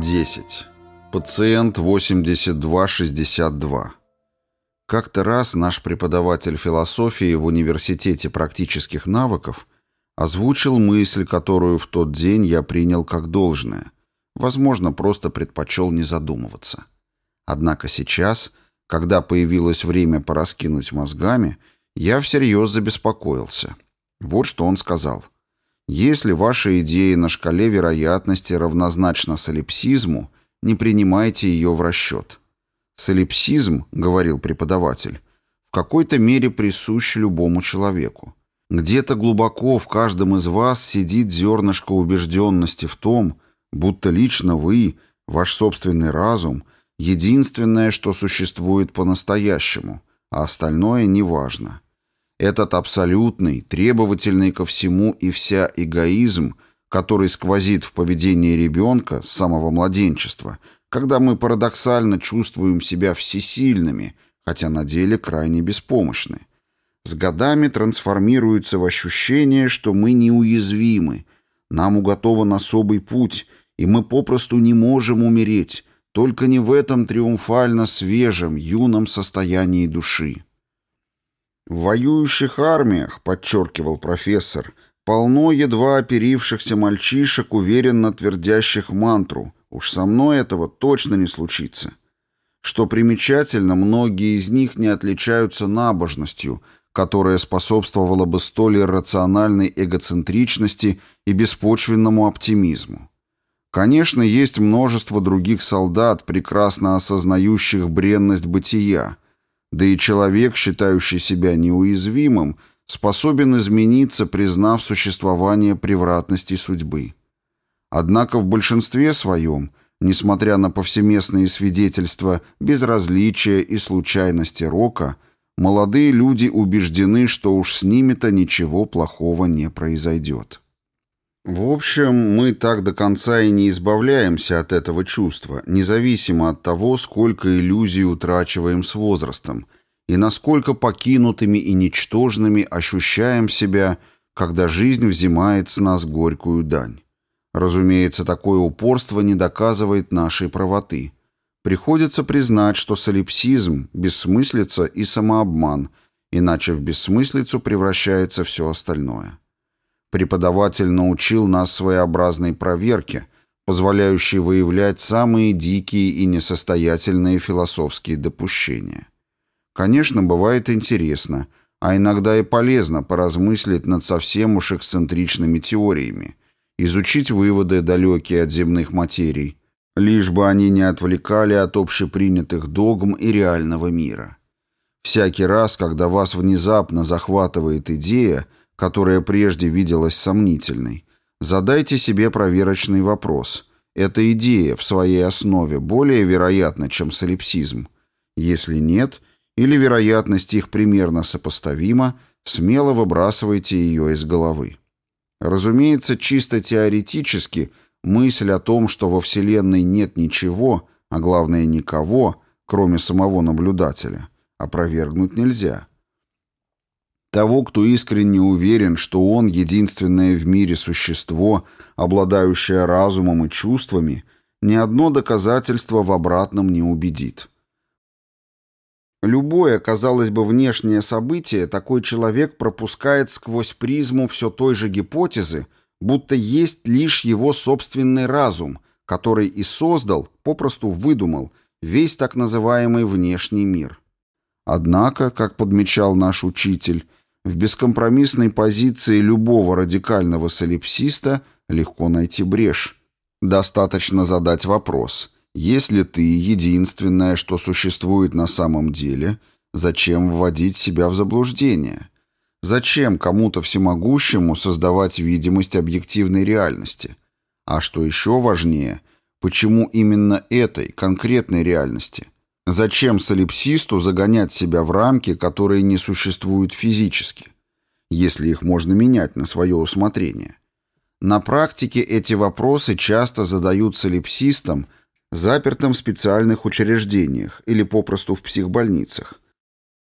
10. Пациент 8262. Как-то раз наш преподаватель философии в Университете практических навыков озвучил мысль, которую в тот день я принял как должное. Возможно, просто предпочел не задумываться. Однако сейчас, когда появилось время пораскинуть мозгами, я всерьез забеспокоился. Вот что он сказал. Если ваша идея на шкале вероятности равнозначна солипсизму, не принимайте ее в расчет. Солипсизм, говорил преподаватель, в какой-то мере присущ любому человеку. Где-то глубоко в каждом из вас сидит зернышко убежденности в том, будто лично вы, ваш собственный разум, единственное, что существует по-настоящему, а остальное неважно. Этот абсолютный, требовательный ко всему и вся эгоизм, который сквозит в поведении ребенка с самого младенчества, когда мы парадоксально чувствуем себя всесильными, хотя на деле крайне беспомощны. С годами трансформируется в ощущение, что мы неуязвимы, нам уготован особый путь, и мы попросту не можем умереть, только не в этом триумфально свежем, юном состоянии души. В воюющих армиях, подчеркивал профессор, полно едва оперившихся мальчишек, уверенно твердящих мантру «Уж со мной этого точно не случится». Что примечательно, многие из них не отличаются набожностью, которая способствовала бы столь иррациональной эгоцентричности и беспочвенному оптимизму. Конечно, есть множество других солдат, прекрасно осознающих бренность бытия, да и человек, считающий себя неуязвимым, способен измениться, признав существование превратности судьбы. Однако в большинстве своем, несмотря на повсеместные свидетельства безразличия и случайности рока, молодые люди убеждены, что уж с ними-то ничего плохого не произойдет. В общем, мы так до конца и не избавляемся от этого чувства, независимо от того, сколько иллюзий утрачиваем с возрастом и насколько покинутыми и ничтожными ощущаем себя, когда жизнь взимает с нас горькую дань. Разумеется, такое упорство не доказывает нашей правоты. Приходится признать, что солипсизм – бессмыслица и самообман, иначе в бессмыслицу превращается все остальное. Преподаватель научил нас своеобразной проверке, позволяющей выявлять самые дикие и несостоятельные философские допущения. Конечно, бывает интересно, а иногда и полезно поразмыслить над совсем уж эксцентричными теориями, изучить выводы, далекие от земных материй, лишь бы они не отвлекали от общепринятых догм и реального мира. Всякий раз, когда вас внезапно захватывает идея – которая прежде виделась сомнительной, задайте себе проверочный вопрос. Эта идея в своей основе более вероятна, чем солипсизм? Если нет, или вероятность их примерно сопоставима, смело выбрасывайте ее из головы. Разумеется, чисто теоретически мысль о том, что во Вселенной нет ничего, а главное никого, кроме самого наблюдателя, опровергнуть нельзя. Того, кто искренне уверен, что он единственное в мире существо, обладающее разумом и чувствами, ни одно доказательство в обратном не убедит. Любое, казалось бы, внешнее событие такой человек пропускает сквозь призму все той же гипотезы, будто есть лишь его собственный разум, который и создал, попросту выдумал, весь так называемый внешний мир. Однако, как подмечал наш учитель, в бескомпромиссной позиции любого радикального солипсиста легко найти брешь. Достаточно задать вопрос. Если ты единственное, что существует на самом деле, зачем вводить себя в заблуждение? Зачем кому-то всемогущему создавать видимость объективной реальности? А что еще важнее, почему именно этой, конкретной реальности – Зачем солипсисту загонять себя в рамки, которые не существуют физически, если их можно менять на свое усмотрение? На практике эти вопросы часто задают солипсистам, запертым в специальных учреждениях или попросту в психбольницах.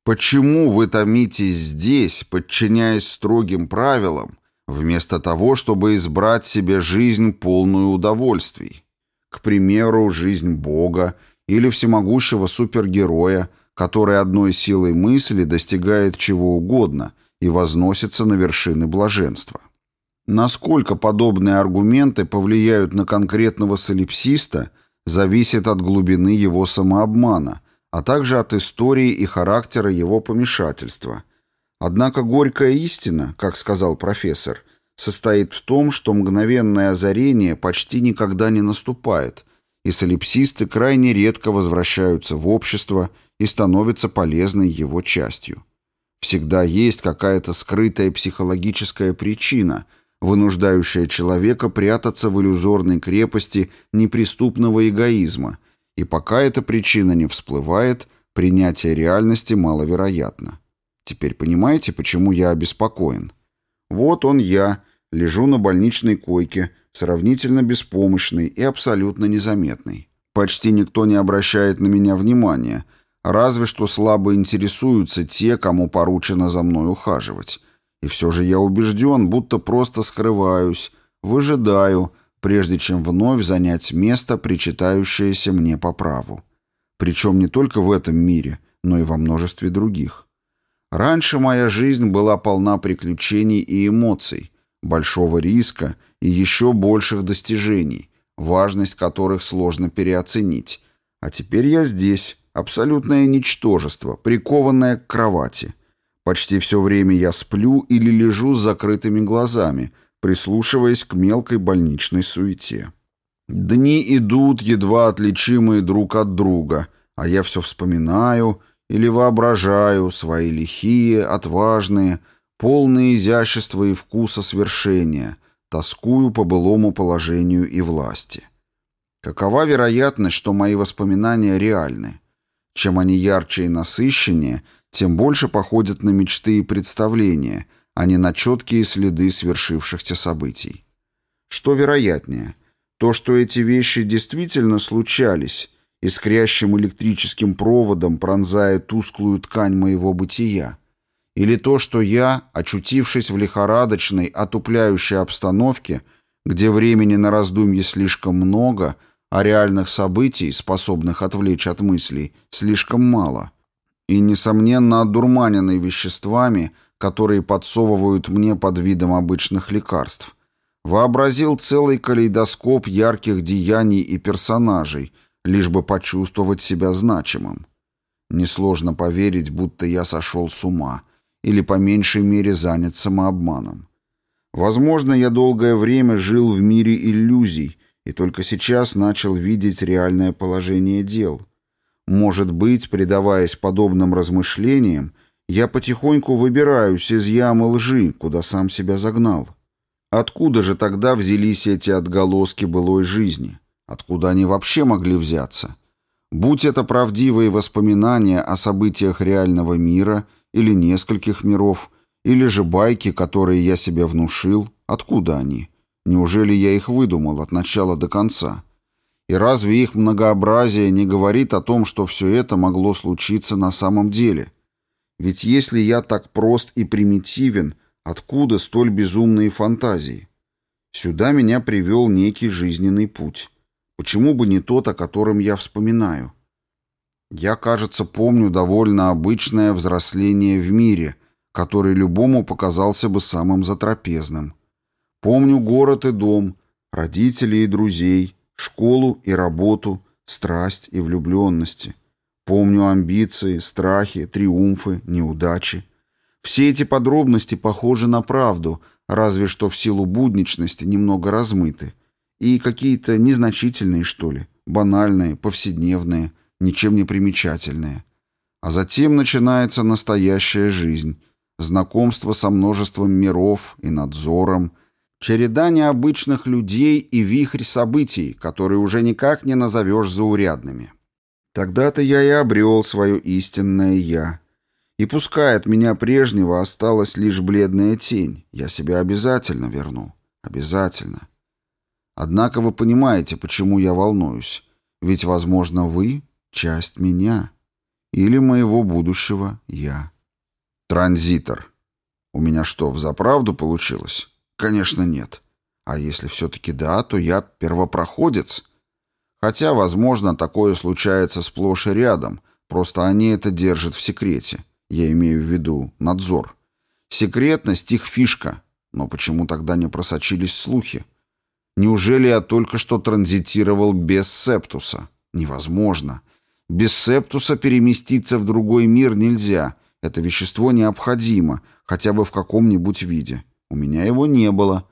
Почему вы томитесь здесь, подчиняясь строгим правилам, вместо того, чтобы избрать себе жизнь полную удовольствий? К примеру, жизнь Бога или всемогущего супергероя, который одной силой мысли достигает чего угодно и возносится на вершины блаженства. Насколько подобные аргументы повлияют на конкретного солипсиста, зависит от глубины его самообмана, а также от истории и характера его помешательства. Однако горькая истина, как сказал профессор, состоит в том, что мгновенное озарение почти никогда не наступает, и солипсисты крайне редко возвращаются в общество и становятся полезной его частью. Всегда есть какая-то скрытая психологическая причина, вынуждающая человека прятаться в иллюзорной крепости неприступного эгоизма, и пока эта причина не всплывает, принятие реальности маловероятно. Теперь понимаете, почему я обеспокоен? Вот он я, лежу на больничной койке, сравнительно беспомощный и абсолютно незаметный. Почти никто не обращает на меня внимания, разве что слабо интересуются те, кому поручено за мной ухаживать. И все же я убежден, будто просто скрываюсь, выжидаю, прежде чем вновь занять место, причитающееся мне по праву. Причем не только в этом мире, но и во множестве других. Раньше моя жизнь была полна приключений и эмоций, большого риска и еще больших достижений, важность которых сложно переоценить. А теперь я здесь, абсолютное ничтожество, прикованное к кровати. Почти все время я сплю или лежу с закрытыми глазами, прислушиваясь к мелкой больничной суете. Дни идут, едва отличимые друг от друга, а я все вспоминаю или воображаю свои лихие, отважные, полные изящества и вкуса свершения, тоскую по былому положению и власти. Какова вероятность, что мои воспоминания реальны? Чем они ярче и насыщеннее, тем больше походят на мечты и представления, а не на четкие следы свершившихся событий. Что вероятнее? То, что эти вещи действительно случались, искрящим электрическим проводом пронзая тусклую ткань моего бытия, или то, что я, очутившись в лихорадочной, отупляющей обстановке, где времени на раздумье слишком много, а реальных событий, способных отвлечь от мыслей, слишком мало, и, несомненно, одурманенный веществами, которые подсовывают мне под видом обычных лекарств, вообразил целый калейдоскоп ярких деяний и персонажей, лишь бы почувствовать себя значимым. Несложно поверить, будто я сошел с ума — или по меньшей мере занят самообманом. Возможно, я долгое время жил в мире иллюзий и только сейчас начал видеть реальное положение дел. Может быть, предаваясь подобным размышлениям, я потихоньку выбираюсь из ямы лжи, куда сам себя загнал. Откуда же тогда взялись эти отголоски былой жизни? Откуда они вообще могли взяться? Будь это правдивые воспоминания о событиях реального мира или нескольких миров, или же байки, которые я себе внушил, откуда они? Неужели я их выдумал от начала до конца? И разве их многообразие не говорит о том, что все это могло случиться на самом деле? Ведь если я так прост и примитивен, откуда столь безумные фантазии? Сюда меня привел некий жизненный путь. Почему бы не тот, о котором я вспоминаю? Я, кажется, помню довольно обычное взросление в мире, который любому показался бы самым затрапезным. Помню город и дом, родителей и друзей, школу и работу, страсть и влюбленности. Помню амбиции, страхи, триумфы, неудачи. Все эти подробности похожи на правду, разве что в силу будничности немного размыты. И какие-то незначительные, что ли, банальные, повседневные – ничем не примечательные. А затем начинается настоящая жизнь, знакомство со множеством миров и надзором, череда необычных людей и вихрь событий, которые уже никак не назовешь заурядными. Тогда-то я и обрел свое истинное «я». И пускай от меня прежнего осталась лишь бледная тень, я себя обязательно верну. Обязательно. Однако вы понимаете, почему я волнуюсь. Ведь, возможно, вы часть меня или моего будущего «я». Транзитор. У меня что, в заправду получилось? Конечно, нет. А если все-таки да, то я первопроходец. Хотя, возможно, такое случается сплошь и рядом, просто они это держат в секрете. Я имею в виду надзор. Секретность их фишка. Но почему тогда не просочились слухи? Неужели я только что транзитировал без септуса? Невозможно. Без септуса переместиться в другой мир нельзя. Это вещество необходимо, хотя бы в каком-нибудь виде. У меня его не было.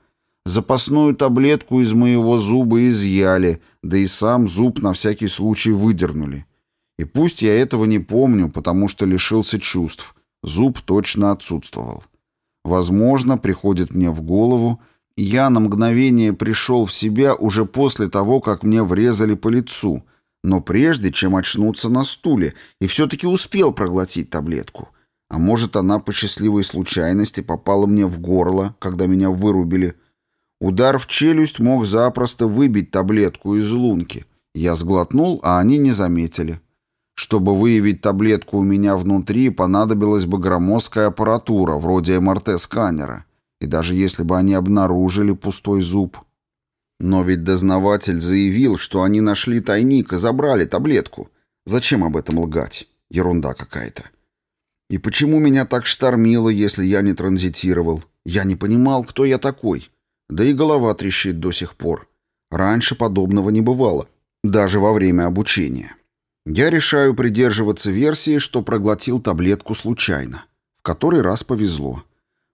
Запасную таблетку из моего зуба изъяли, да и сам зуб на всякий случай выдернули. И пусть я этого не помню, потому что лишился чувств, зуб точно отсутствовал. Возможно, приходит мне в голову, я на мгновение пришел в себя уже после того, как мне врезали по лицу, но прежде, чем очнуться на стуле, и все-таки успел проглотить таблетку. А может, она по счастливой случайности попала мне в горло, когда меня вырубили. Удар в челюсть мог запросто выбить таблетку из лунки. Я сглотнул, а они не заметили. Чтобы выявить таблетку у меня внутри, понадобилась бы громоздкая аппаратура, вроде МРТ-сканера. И даже если бы они обнаружили пустой зуб. Но ведь дознаватель заявил, что они нашли тайник и забрали таблетку. Зачем об этом лгать? Ерунда какая-то. И почему меня так штормило, если я не транзитировал? Я не понимал, кто я такой. Да и голова трещит до сих пор. Раньше подобного не бывало, даже во время обучения. Я решаю придерживаться версии, что проглотил таблетку случайно. В который раз повезло.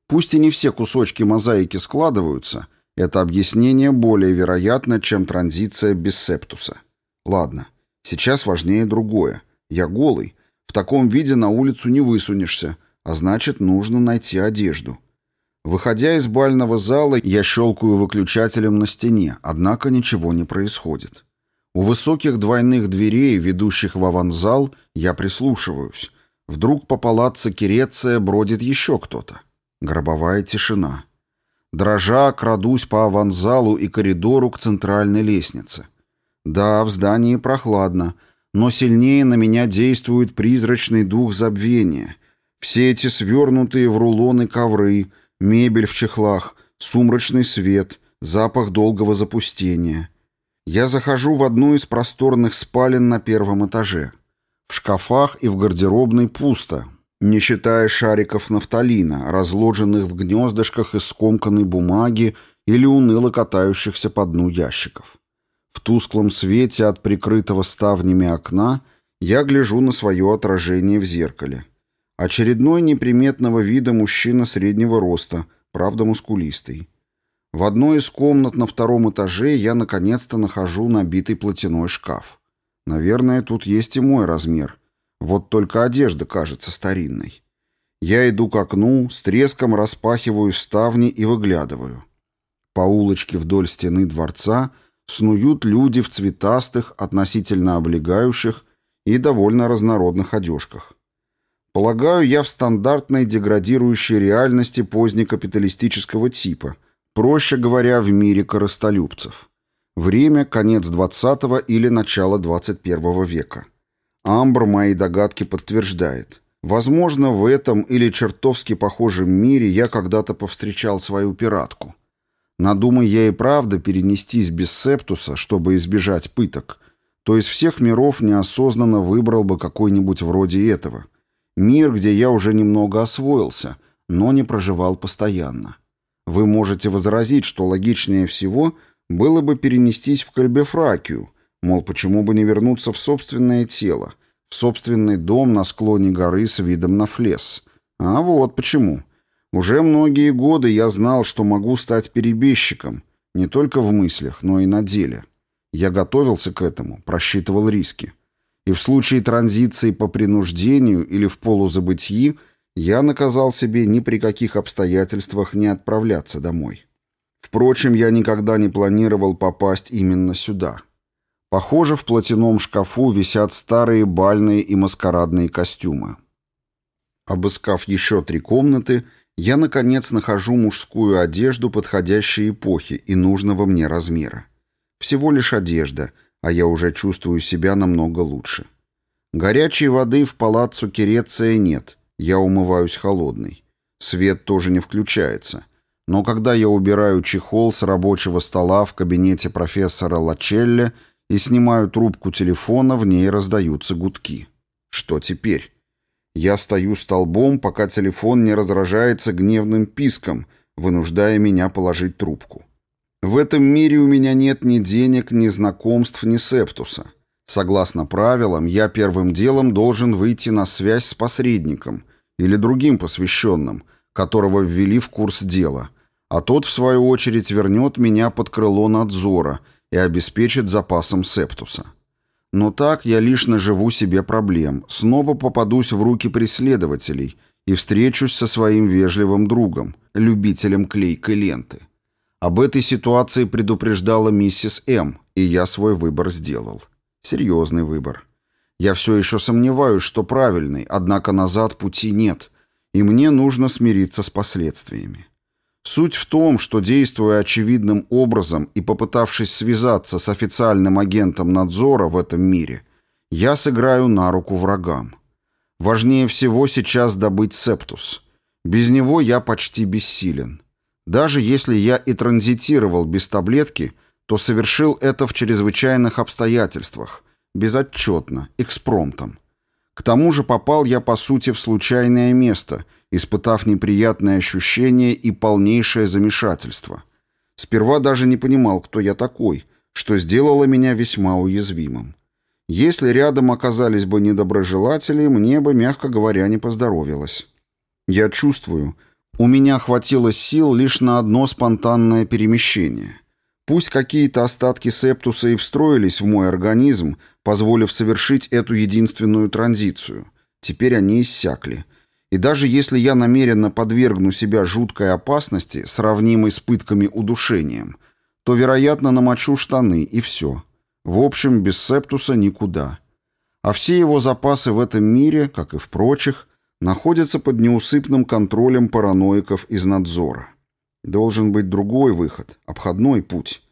Пусть и не все кусочки мозаики складываются, это объяснение более вероятно, чем транзиция без септуса. Ладно, сейчас важнее другое. Я голый, в таком виде на улицу не высунешься, а значит, нужно найти одежду. Выходя из бального зала, я щелкаю выключателем на стене, однако ничего не происходит. У высоких двойных дверей, ведущих в аванзал, я прислушиваюсь. Вдруг по палаццо Киреция бродит еще кто-то. Гробовая тишина. Дрожа, крадусь по аванзалу и коридору к центральной лестнице. Да, в здании прохладно, но сильнее на меня действует призрачный дух забвения. Все эти свернутые в рулоны ковры, мебель в чехлах, сумрачный свет, запах долгого запустения — я захожу в одну из просторных спален на первом этаже. В шкафах и в гардеробной пусто, не считая шариков нафталина, разложенных в гнездышках из скомканной бумаги или уныло катающихся по дну ящиков. В тусклом свете от прикрытого ставнями окна я гляжу на свое отражение в зеркале. Очередной неприметного вида мужчина среднего роста, правда мускулистый. В одной из комнат на втором этаже я наконец-то нахожу набитый платяной шкаф. Наверное, тут есть и мой размер. Вот только одежда кажется старинной. Я иду к окну, с треском распахиваю ставни и выглядываю. По улочке вдоль стены дворца снуют люди в цветастых, относительно облегающих и довольно разнородных одежках. Полагаю, я в стандартной деградирующей реальности позднекапиталистического типа – Проще говоря, в мире коростолюбцев. Время – конец 20 или начало 21 века. Амбр мои догадки подтверждает. Возможно, в этом или чертовски похожем мире я когда-то повстречал свою пиратку. Надумай я и правда перенестись без септуса, чтобы избежать пыток, то из всех миров неосознанно выбрал бы какой-нибудь вроде этого. Мир, где я уже немного освоился, но не проживал постоянно. Вы можете возразить, что логичнее всего было бы перенестись в Кальбефракию, мол, почему бы не вернуться в собственное тело, в собственный дом на склоне горы с видом на флес. А вот почему. Уже многие годы я знал, что могу стать перебежчиком, не только в мыслях, но и на деле. Я готовился к этому, просчитывал риски. И в случае транзиции по принуждению или в полузабытии – я наказал себе ни при каких обстоятельствах не отправляться домой. Впрочем, я никогда не планировал попасть именно сюда. Похоже, в платяном шкафу висят старые бальные и маскарадные костюмы. Обыскав еще три комнаты, я, наконец, нахожу мужскую одежду подходящей эпохи и нужного мне размера. Всего лишь одежда, а я уже чувствую себя намного лучше. Горячей воды в палаццо Киреция нет — я умываюсь холодной. Свет тоже не включается. Но когда я убираю чехол с рабочего стола в кабинете профессора Лачелле и снимаю трубку телефона, в ней раздаются гудки. Что теперь? Я стою столбом, пока телефон не разражается гневным писком, вынуждая меня положить трубку. В этом мире у меня нет ни денег, ни знакомств, ни септуса. Согласно правилам, я первым делом должен выйти на связь с посредником или другим посвященным, которого ввели в курс дела, а тот, в свою очередь, вернет меня под крыло надзора и обеспечит запасом септуса. Но так я лишь наживу себе проблем, снова попадусь в руки преследователей и встречусь со своим вежливым другом, любителем клейкой ленты. Об этой ситуации предупреждала миссис М, и я свой выбор сделал. Серьезный выбор. Я все еще сомневаюсь, что правильный, однако назад пути нет, и мне нужно смириться с последствиями. Суть в том, что, действуя очевидным образом и попытавшись связаться с официальным агентом надзора в этом мире, я сыграю на руку врагам. Важнее всего сейчас добыть септус. Без него я почти бессилен. Даже если я и транзитировал без таблетки, то совершил это в чрезвычайных обстоятельствах, безотчетно, экспромтом. К тому же попал я, по сути, в случайное место, испытав неприятные ощущения и полнейшее замешательство. Сперва даже не понимал, кто я такой, что сделало меня весьма уязвимым. Если рядом оказались бы недоброжелатели, мне бы, мягко говоря, не поздоровилось. Я чувствую, у меня хватило сил лишь на одно спонтанное перемещение. Пусть какие-то остатки септуса и встроились в мой организм, позволив совершить эту единственную транзицию. Теперь они иссякли. И даже если я намеренно подвергну себя жуткой опасности, сравнимой с пытками удушением, то, вероятно, намочу штаны, и все. В общем, без септуса никуда. А все его запасы в этом мире, как и в прочих, находятся под неусыпным контролем параноиков из надзора. Должен быть другой выход, обходной путь.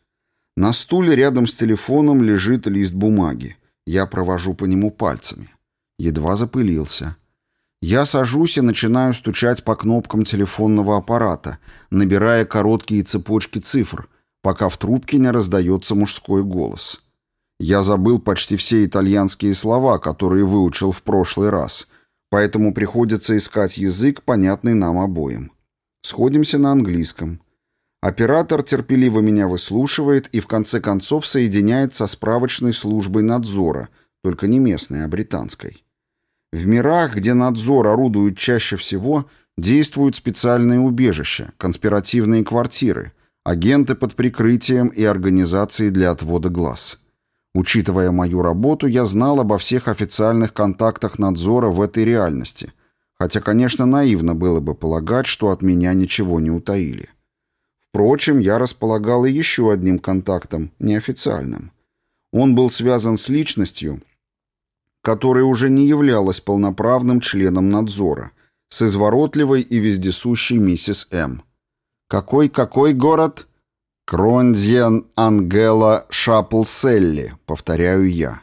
На стуле рядом с телефоном лежит лист бумаги. Я провожу по нему пальцами. Едва запылился. Я сажусь и начинаю стучать по кнопкам телефонного аппарата, набирая короткие цепочки цифр, пока в трубке не раздается мужской голос. Я забыл почти все итальянские слова, которые выучил в прошлый раз, поэтому приходится искать язык, понятный нам обоим. Сходимся на английском. Оператор терпеливо меня выслушивает и в конце концов соединяет со справочной службой надзора, только не местной, а британской. В мирах, где надзор орудует чаще всего, действуют специальные убежища, конспиративные квартиры, агенты под прикрытием и организации для отвода глаз. Учитывая мою работу, я знал обо всех официальных контактах надзора в этой реальности, хотя, конечно, наивно было бы полагать, что от меня ничего не утаили. Впрочем, я располагал и еще одним контактом, неофициальным. Он был связан с личностью, которая уже не являлась полноправным членом надзора, с изворотливой и вездесущей миссис М. «Какой-какой город?» «Кронзиан Ангела Шаплселли», — повторяю я.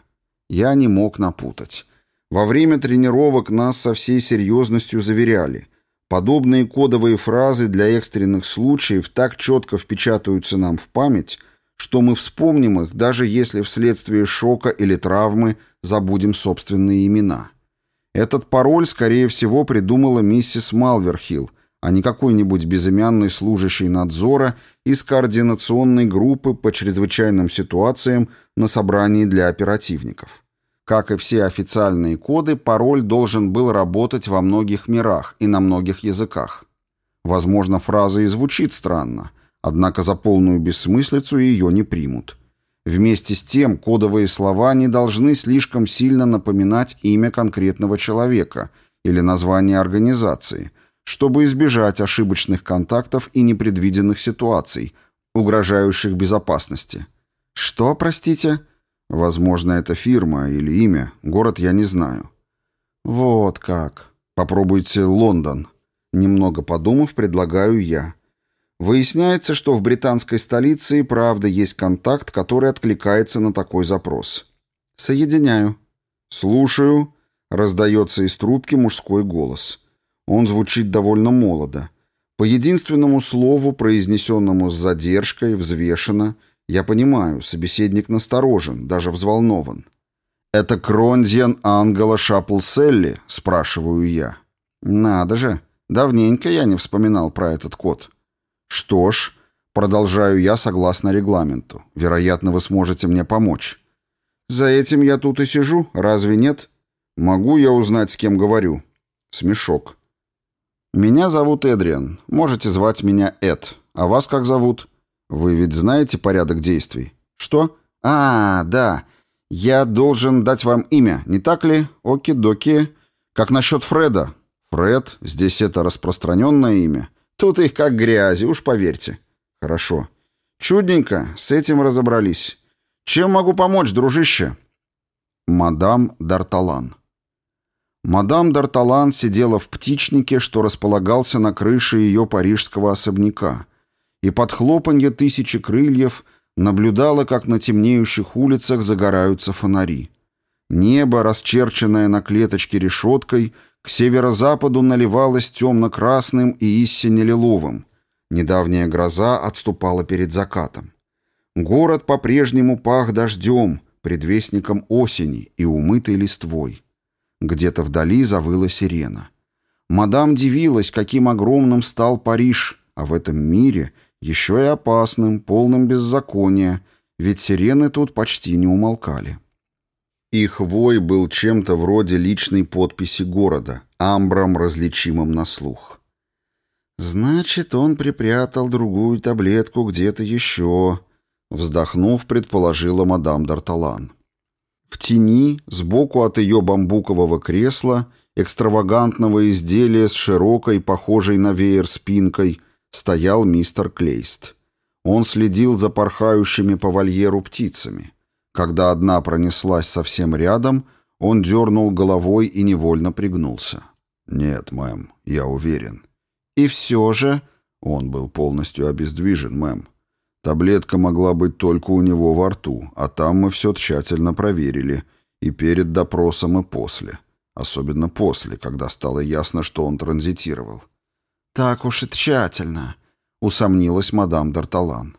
Я не мог напутать. Во время тренировок нас со всей серьезностью заверяли — Подобные кодовые фразы для экстренных случаев так четко впечатаются нам в память, что мы вспомним их, даже если вследствие шока или травмы забудем собственные имена. Этот пароль, скорее всего, придумала миссис Малверхилл, а не какой-нибудь безымянный служащий надзора из координационной группы по чрезвычайным ситуациям на собрании для оперативников. Как и все официальные коды, пароль должен был работать во многих мирах и на многих языках. Возможно, фраза и звучит странно, однако за полную бессмыслицу ее не примут. Вместе с тем, кодовые слова не должны слишком сильно напоминать имя конкретного человека или название организации, чтобы избежать ошибочных контактов и непредвиденных ситуаций, угрожающих безопасности. «Что, простите?» Возможно, это фирма или имя, город я не знаю. Вот как. Попробуйте Лондон. Немного подумав, предлагаю я. Выясняется, что в британской столице и правда есть контакт, который откликается на такой запрос. Соединяю. Слушаю. Раздается из трубки мужской голос. Он звучит довольно молодо. По единственному слову, произнесенному с задержкой, взвешенно, Я понимаю, собеседник насторожен, даже взволнован. «Это Кронзиан Ангела Шаплселли?» — спрашиваю я. «Надо же, давненько я не вспоминал про этот код». «Что ж», — продолжаю я согласно регламенту, «вероятно, вы сможете мне помочь». «За этим я тут и сижу, разве нет?» «Могу я узнать, с кем говорю?» Смешок. «Меня зовут Эдриан. Можете звать меня Эд. А вас как зовут?» «Вы ведь знаете порядок действий?» «Что?» «А, да. Я должен дать вам имя, не так ли? Оки-доки. Как насчет Фреда?» «Фред? Здесь это распространенное имя?» «Тут их как грязи, уж поверьте». «Хорошо. Чудненько, с этим разобрались. Чем могу помочь, дружище?» Мадам Д'Арталан. Мадам Д'Арталан сидела в птичнике, что располагался на крыше ее парижского особняка, и под хлопанье тысячи крыльев наблюдала, как на темнеющих улицах загораются фонари. Небо, расчерченное на клеточке решеткой, к северо-западу наливалось темно-красным и истинно лиловым. Недавняя гроза отступала перед закатом. Город по-прежнему пах дождем, предвестником осени и умытой листвой. Где-то вдали завыла сирена. Мадам дивилась, каким огромным стал Париж, а в этом мире еще и опасным, полным беззакония, ведь сирены тут почти не умолкали. Их вой был чем-то вроде личной подписи города, амбром, различимым на слух. «Значит, он припрятал другую таблетку где-то еще», — вздохнув, предположила мадам Д'Арталан. В тени, сбоку от ее бамбукового кресла, экстравагантного изделия с широкой, похожей на веер спинкой, стоял мистер Клейст. Он следил за порхающими по вольеру птицами. Когда одна пронеслась совсем рядом, он дернул головой и невольно пригнулся. «Нет, мэм, я уверен». «И все же...» Он был полностью обездвижен, мэм. Таблетка могла быть только у него во рту, а там мы все тщательно проверили. И перед допросом, и после. Особенно после, когда стало ясно, что он транзитировал. «Так уж и тщательно», — усомнилась мадам Д'Арталан.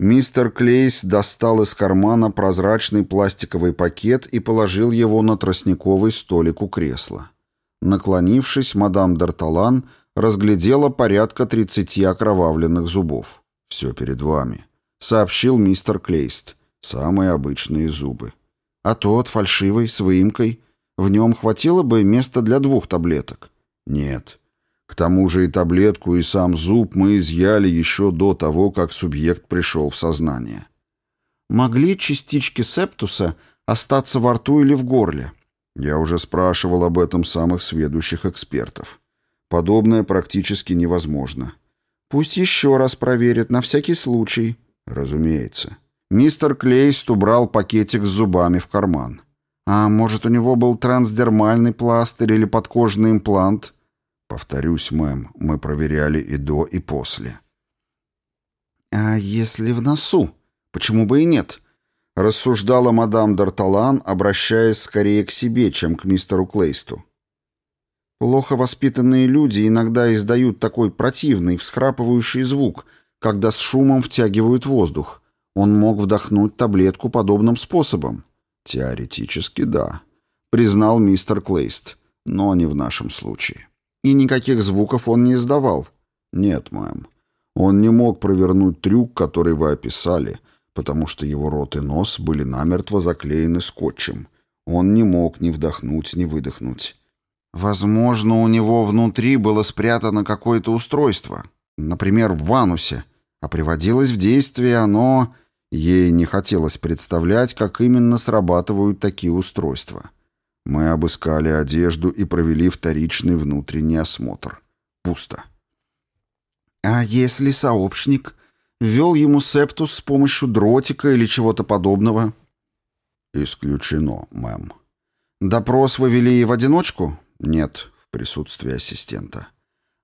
Мистер Клейс достал из кармана прозрачный пластиковый пакет и положил его на тростниковый столик у кресла. Наклонившись, мадам Д'Арталан разглядела порядка тридцати окровавленных зубов. «Все перед вами», — сообщил мистер Клейст. «Самые обычные зубы». «А тот, фальшивый, с выемкой, в нем хватило бы места для двух таблеток?» «Нет. К тому же и таблетку, и сам зуб мы изъяли еще до того, как субъект пришел в сознание». «Могли частички септуса остаться во рту или в горле?» Я уже спрашивал об этом самых сведущих экспертов. Подобное практически невозможно. Пусть еще раз проверят, на всякий случай. Разумеется. Мистер Клейст убрал пакетик с зубами в карман. А может, у него был трансдермальный пластырь или подкожный имплант? Повторюсь, мэм, мы проверяли и до, и после. А если в носу? Почему бы и нет? Рассуждала мадам Д'Арталан, обращаясь скорее к себе, чем к мистеру Клейсту. Плохо воспитанные люди иногда издают такой противный, всхрапывающий звук, когда с шумом втягивают воздух. Он мог вдохнуть таблетку подобным способом. Теоретически, да, признал мистер Клейст, но не в нашем случае. И никаких звуков он не издавал. Нет, мэм. Он не мог провернуть трюк, который вы описали, потому что его рот и нос были намертво заклеены скотчем. Он не мог ни вдохнуть, ни выдохнуть. Возможно, у него внутри было спрятано какое-то устройство, например, в ванусе, а приводилось в действие оно... Ей не хотелось представлять, как именно срабатывают такие устройства. Мы обыскали одежду и провели вторичный внутренний осмотр. Пусто. А если сообщник ввел ему септус с помощью дротика или чего-то подобного? Исключено, мэм. Допрос вы вели в одиночку? Нет, в присутствии ассистента.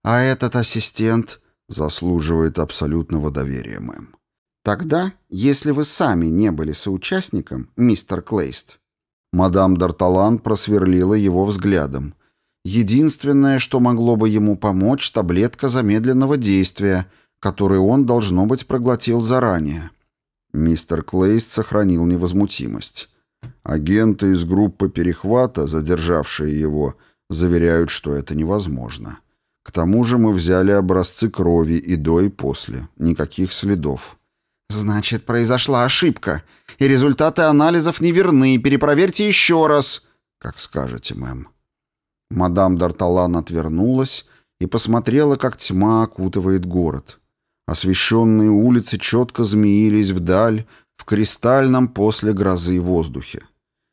А этот ассистент заслуживает абсолютного доверия, мэм. Тогда, если вы сами не были соучастником, мистер Клейст. Мадам Д'Арталан просверлила его взглядом. Единственное, что могло бы ему помочь, таблетка замедленного действия, которую он, должно быть, проглотил заранее. Мистер Клейст сохранил невозмутимость. Агенты из группы перехвата, задержавшие его, заверяют, что это невозможно. К тому же мы взяли образцы крови и до, и после. Никаких следов. «Значит, произошла ошибка, и результаты анализов неверны. Перепроверьте еще раз». «Как скажете, мэм». Мадам Д'Арталан отвернулась и посмотрела, как тьма окутывает город. Освещенные улицы четко змеились вдаль, в кристальном после грозы воздухе.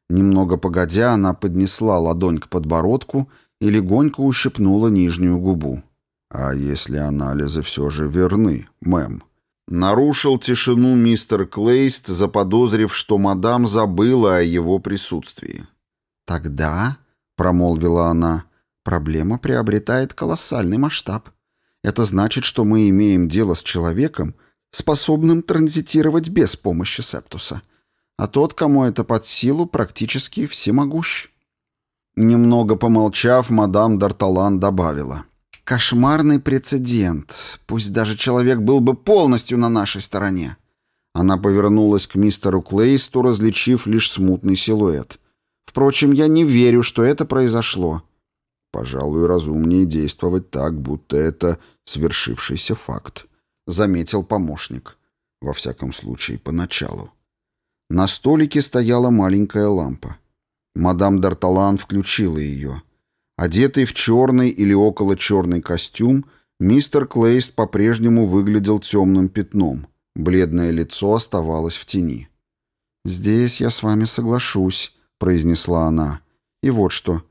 Немного погодя, она поднесла ладонь к подбородку и легонько ущипнула нижнюю губу. «А если анализы все же верны, мэм?» Нарушил тишину мистер Клейст, заподозрив, что мадам забыла о его присутствии. «Тогда», — промолвила она, — «проблема приобретает колоссальный масштаб. Это значит, что мы имеем дело с человеком, способным транзитировать без помощи Септуса. А тот, кому это под силу, практически всемогущ». Немного помолчав, мадам Д'Арталан добавила. «Кошмарный прецедент. Пусть даже человек был бы полностью на нашей стороне». Она повернулась к мистеру Клейсту, различив лишь смутный силуэт. «Впрочем, я не верю, что это произошло». «Пожалуй, разумнее действовать так, будто это свершившийся факт», — заметил помощник. Во всяком случае, поначалу. На столике стояла маленькая лампа. Мадам Д'Арталан включила ее. Одетый в черный или около черный костюм, мистер Клейст по-прежнему выглядел темным пятном. Бледное лицо оставалось в тени. «Здесь я с вами соглашусь», — произнесла она. «И вот что.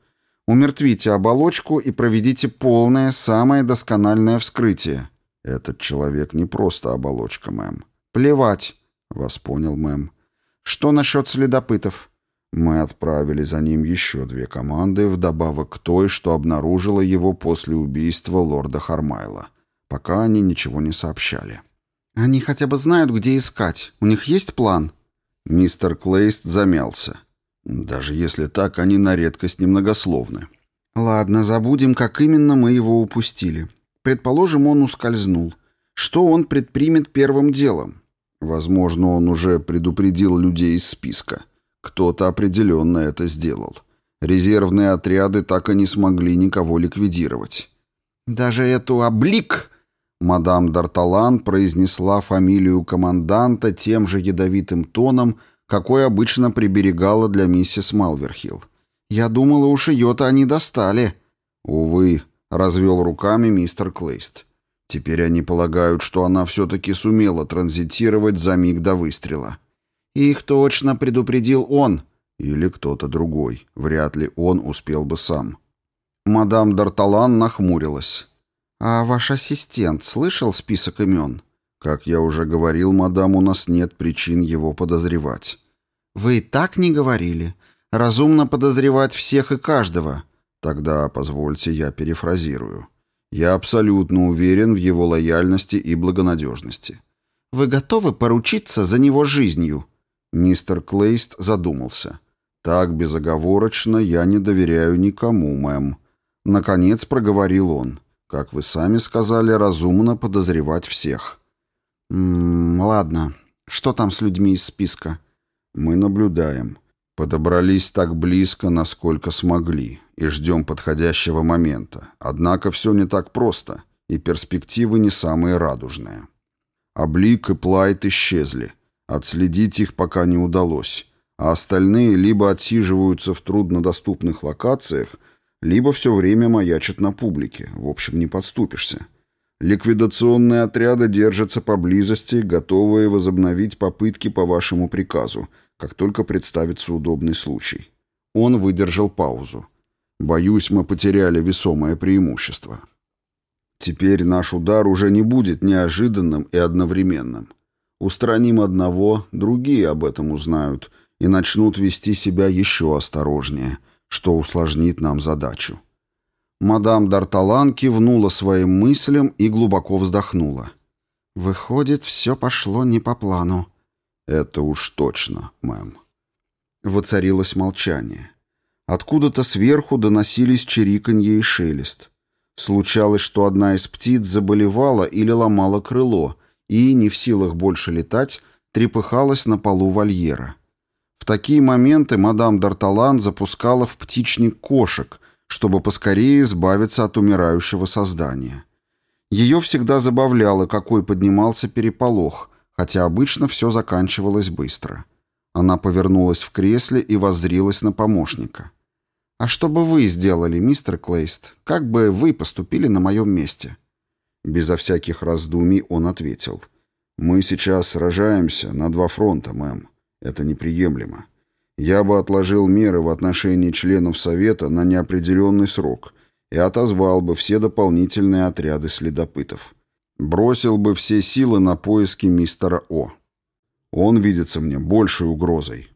Умертвите оболочку и проведите полное, самое доскональное вскрытие». «Этот человек не просто оболочка, мэм». «Плевать», — вас понял, мэм. «Что насчет следопытов?» Мы отправили за ним еще две команды, вдобавок к той, что обнаружила его после убийства лорда Хармайла. Пока они ничего не сообщали. «Они хотя бы знают, где искать. У них есть план?» Мистер Клейст замялся. Даже если так, они на редкость немногословны. «Ладно, забудем, как именно мы его упустили. Предположим, он ускользнул. Что он предпримет первым делом?» «Возможно, он уже предупредил людей из списка». Кто-то определенно это сделал. Резервные отряды так и не смогли никого ликвидировать. «Даже эту облик!» Мадам Д'Арталан произнесла фамилию команданта тем же ядовитым тоном, какой обычно приберегала для миссис Малверхилл. «Я думала, уж ее-то они достали». «Увы», — развел руками мистер Клейст. «Теперь они полагают, что она все-таки сумела транзитировать за миг до выстрела». Их точно предупредил он. Или кто-то другой. Вряд ли он успел бы сам. Мадам Д'Арталан нахмурилась. «А ваш ассистент слышал список имен?» «Как я уже говорил, мадам, у нас нет причин его подозревать». «Вы и так не говорили. Разумно подозревать всех и каждого». «Тогда, позвольте, я перефразирую. Я абсолютно уверен в его лояльности и благонадежности». «Вы готовы поручиться за него жизнью?» Мистер Клейст задумался. «Так безоговорочно я не доверяю никому, мэм». Наконец проговорил он. «Как вы сами сказали, разумно подозревать всех». «М ладно. Что там с людьми из списка?» «Мы наблюдаем. Подобрались так близко, насколько смогли, и ждем подходящего момента. Однако все не так просто, и перспективы не самые радужные. Облик и Плайт исчезли». Отследить их пока не удалось, а остальные либо отсиживаются в труднодоступных локациях, либо все время маячат на публике, в общем, не подступишься. Ликвидационные отряды держатся поблизости, готовые возобновить попытки по вашему приказу, как только представится удобный случай. Он выдержал паузу. Боюсь, мы потеряли весомое преимущество. Теперь наш удар уже не будет неожиданным и одновременным. Устраним одного, другие об этом узнают и начнут вести себя еще осторожнее, что усложнит нам задачу. Мадам Д'Арталан кивнула своим мыслям и глубоко вздохнула. «Выходит, все пошло не по плану». «Это уж точно, мэм». Воцарилось молчание. Откуда-то сверху доносились чириканье и шелест. Случалось, что одна из птиц заболевала или ломала крыло — и, не в силах больше летать, трепыхалась на полу вольера. В такие моменты мадам Д'Арталан запускала в птичник кошек, чтобы поскорее избавиться от умирающего создания. Ее всегда забавляло, какой поднимался переполох, хотя обычно все заканчивалось быстро. Она повернулась в кресле и воззрилась на помощника. «А что бы вы сделали, мистер Клейст? Как бы вы поступили на моем месте?» Безо всяких раздумий он ответил. «Мы сейчас сражаемся на два фронта, мэм. Это неприемлемо. Я бы отложил меры в отношении членов Совета на неопределенный срок и отозвал бы все дополнительные отряды следопытов. Бросил бы все силы на поиски мистера О. Он видится мне большей угрозой.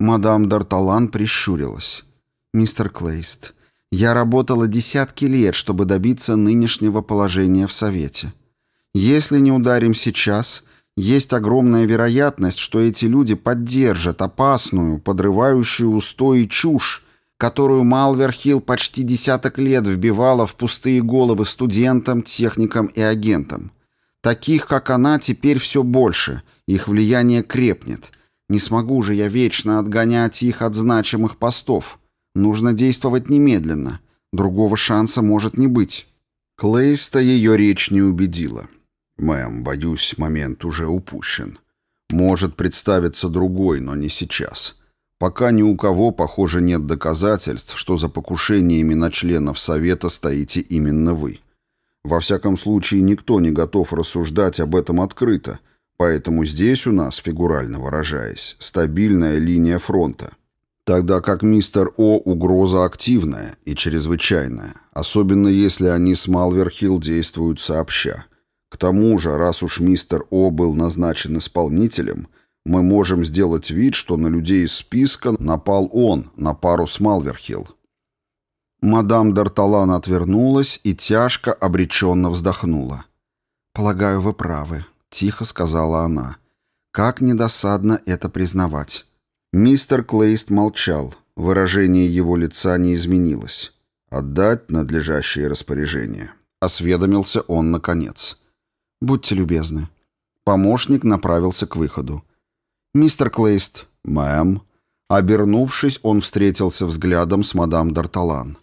Мадам Д'Арталан прищурилась. «Мистер Клейст, я работала десятки лет, чтобы добиться нынешнего положения в Совете. Если не ударим сейчас, есть огромная вероятность, что эти люди поддержат опасную, подрывающую устои чушь, которую Малверхилл почти десяток лет вбивала в пустые головы студентам, техникам и агентам. Таких, как она, теперь все больше, их влияние крепнет. Не смогу же я вечно отгонять их от значимых постов. Нужно действовать немедленно. Другого шанса может не быть. Клейста ее речь не убедила. «Мэм, боюсь, момент уже упущен. Может представиться другой, но не сейчас. Пока ни у кого, похоже, нет доказательств, что за покушениями на членов Совета стоите именно вы. Во всяком случае, никто не готов рассуждать об этом открыто, поэтому здесь у нас, фигурально выражаясь, стабильная линия фронта. Тогда как мистер О угроза активная и чрезвычайная, особенно если они с Малверхилл действуют сообща. К тому же, раз уж мистер О был назначен исполнителем, мы можем сделать вид, что на людей из списка напал он на пару с Малверхилл. Мадам Д'Арталан отвернулась и тяжко, обреченно вздохнула. «Полагаю, вы правы», — тихо сказала она. «Как недосадно это признавать». Мистер Клейст молчал. Выражение его лица не изменилось. «Отдать надлежащее распоряжение», — осведомился он наконец. «Будьте любезны». Помощник направился к выходу. «Мистер Клейст». «Мэм». Обернувшись, он встретился взглядом с мадам Д'Арталан.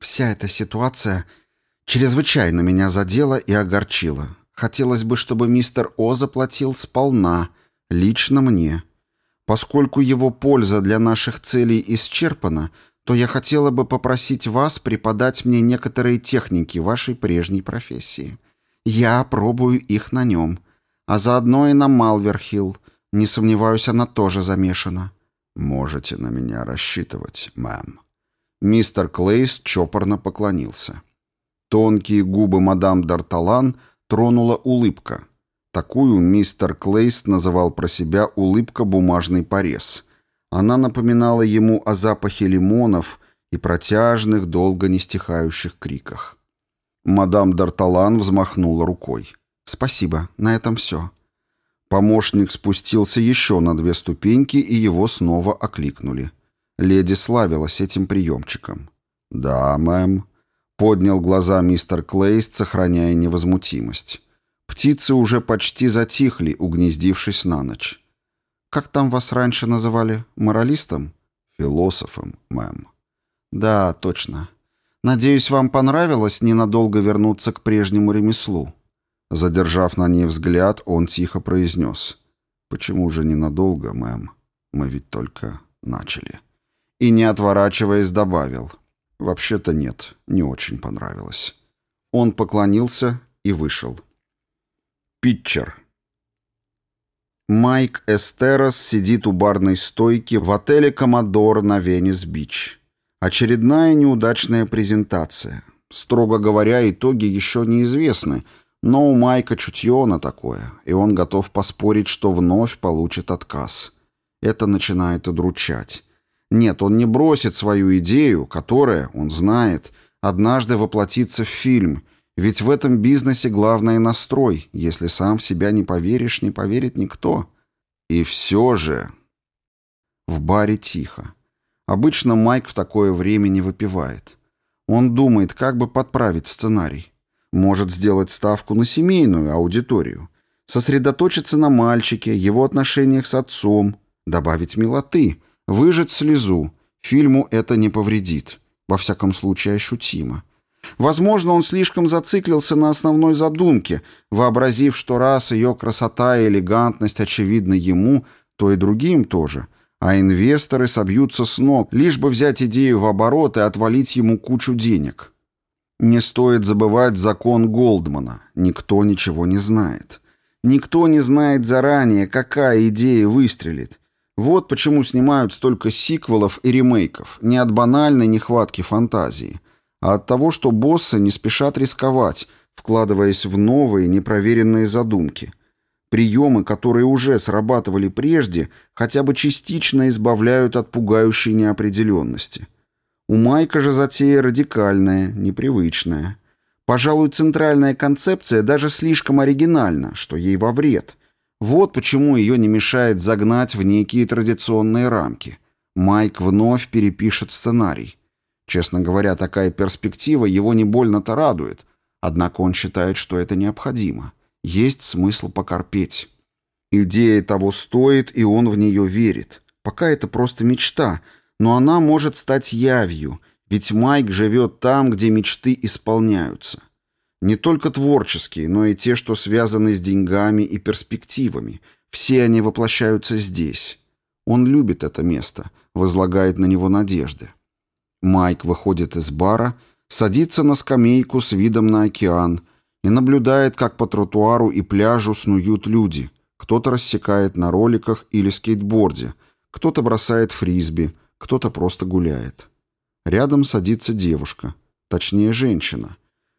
«Вся эта ситуация чрезвычайно меня задела и огорчила. Хотелось бы, чтобы мистер О заплатил сполна, лично мне. Поскольку его польза для наших целей исчерпана, то я хотела бы попросить вас преподать мне некоторые техники вашей прежней профессии. Я опробую их на нем. А заодно и на Малверхилл. Не сомневаюсь, она тоже замешана. Можете на меня рассчитывать, мэм. Мистер Клейс чопорно поклонился. Тонкие губы мадам Д'Арталан тронула улыбка. Такую мистер Клейс называл про себя улыбка бумажный порез. Она напоминала ему о запахе лимонов и протяжных, долго не стихающих криках. Мадам Д'Арталан взмахнула рукой. «Спасибо, на этом все». Помощник спустился еще на две ступеньки, и его снова окликнули. Леди славилась этим приемчиком. «Да, мэм», — поднял глаза мистер Клейст, сохраняя невозмутимость. Птицы уже почти затихли, угнездившись на ночь. «Как там вас раньше называли? Моралистом?» «Философом, мэм». «Да, точно. Надеюсь, вам понравилось ненадолго вернуться к прежнему ремеслу. Задержав на ней взгляд, он тихо произнес. «Почему же ненадолго, мэм? Мы ведь только начали». И, не отворачиваясь, добавил. «Вообще-то нет, не очень понравилось». Он поклонился и вышел. Питчер. Майк Эстерос сидит у барной стойки в отеле «Коммодор» на Венес-Бич. Очередная неудачная презентация. Строго говоря, итоги еще неизвестны, но у Майка чутье на такое, и он готов поспорить, что вновь получит отказ. Это начинает удручать. Нет, он не бросит свою идею, которая, он знает, однажды воплотится в фильм, ведь в этом бизнесе главное настрой. Если сам в себя не поверишь, не поверит никто. И все же... В баре тихо. Обычно Майк в такое время не выпивает. Он думает, как бы подправить сценарий. Может сделать ставку на семейную аудиторию. Сосредоточиться на мальчике, его отношениях с отцом, добавить милоты, выжать слезу. Фильму это не повредит. Во всяком случае, ощутимо. Возможно, он слишком зациклился на основной задумке, вообразив, что раз ее красота и элегантность очевидны ему, то и другим тоже, а инвесторы собьются с ног, лишь бы взять идею в оборот и отвалить ему кучу денег. Не стоит забывать закон Голдмана. Никто ничего не знает. Никто не знает заранее, какая идея выстрелит. Вот почему снимают столько сиквелов и ремейков. Не от банальной нехватки фантазии, а от того, что боссы не спешат рисковать, вкладываясь в новые непроверенные задумки. Приемы, которые уже срабатывали прежде, хотя бы частично избавляют от пугающей неопределенности. У Майка же затея радикальная, непривычная. Пожалуй, центральная концепция даже слишком оригинальна, что ей во вред. Вот почему ее не мешает загнать в некие традиционные рамки. Майк вновь перепишет сценарий. Честно говоря, такая перспектива его не больно-то радует, однако он считает, что это необходимо. Есть смысл покорпеть. Идея того стоит, и он в нее верит. Пока это просто мечта, но она может стать явью, ведь Майк живет там, где мечты исполняются. Не только творческие, но и те, что связаны с деньгами и перспективами. Все они воплощаются здесь. Он любит это место, возлагает на него надежды. Майк выходит из бара, садится на скамейку с видом на океан – и наблюдает, как по тротуару и пляжу снуют люди. Кто-то рассекает на роликах или скейтборде, кто-то бросает фрисби, кто-то просто гуляет. Рядом садится девушка, точнее женщина.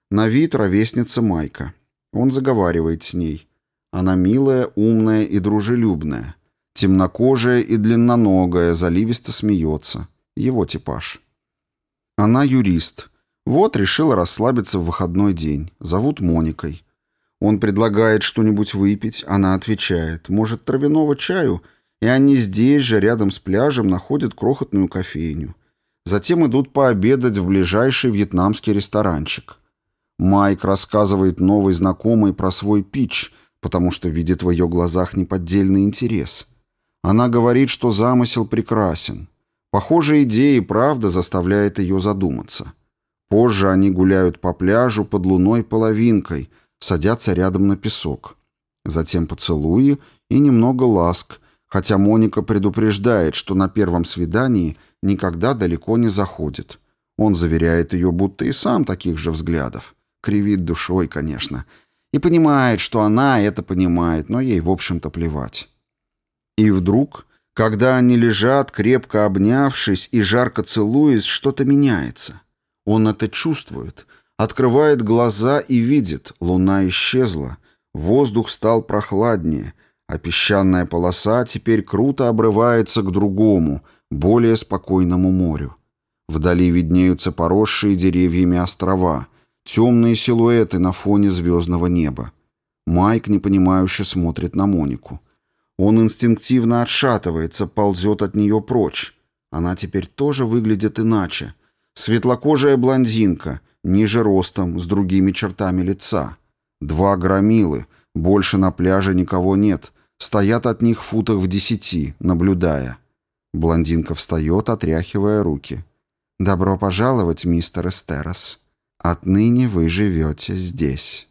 На вид ровесница Майка. Он заговаривает с ней. Она милая, умная и дружелюбная. Темнокожая и длинноногая, заливисто смеется. Его типаж. Она юрист – вот решила расслабиться в выходной день. Зовут Моникой. Он предлагает что-нибудь выпить, она отвечает, может, травяного чаю, и они здесь же, рядом с пляжем, находят крохотную кофейню. Затем идут пообедать в ближайший вьетнамский ресторанчик. Майк рассказывает новой знакомой про свой пич, потому что видит в ее глазах неподдельный интерес. Она говорит, что замысел прекрасен. Похоже, идея и правда заставляет ее задуматься. Позже они гуляют по пляжу под луной половинкой, садятся рядом на песок. Затем поцелуи и немного ласк, хотя Моника предупреждает, что на первом свидании никогда далеко не заходит. Он заверяет ее, будто и сам таких же взглядов. Кривит душой, конечно. И понимает, что она это понимает, но ей, в общем-то, плевать. И вдруг, когда они лежат, крепко обнявшись и жарко целуясь, что-то меняется. Он это чувствует, открывает глаза и видит, луна исчезла, воздух стал прохладнее, а песчаная полоса теперь круто обрывается к другому, более спокойному морю. Вдали виднеются поросшие деревьями острова, темные силуэты на фоне звездного неба. Майк непонимающе смотрит на Монику. Он инстинктивно отшатывается, ползет от нее прочь. Она теперь тоже выглядит иначе, Светлокожая блондинка, ниже ростом, с другими чертами лица. Два громилы, больше на пляже никого нет, стоят от них футах в десяти, наблюдая. Блондинка встает, отряхивая руки. «Добро пожаловать, мистер Эстерос. Отныне вы живете здесь».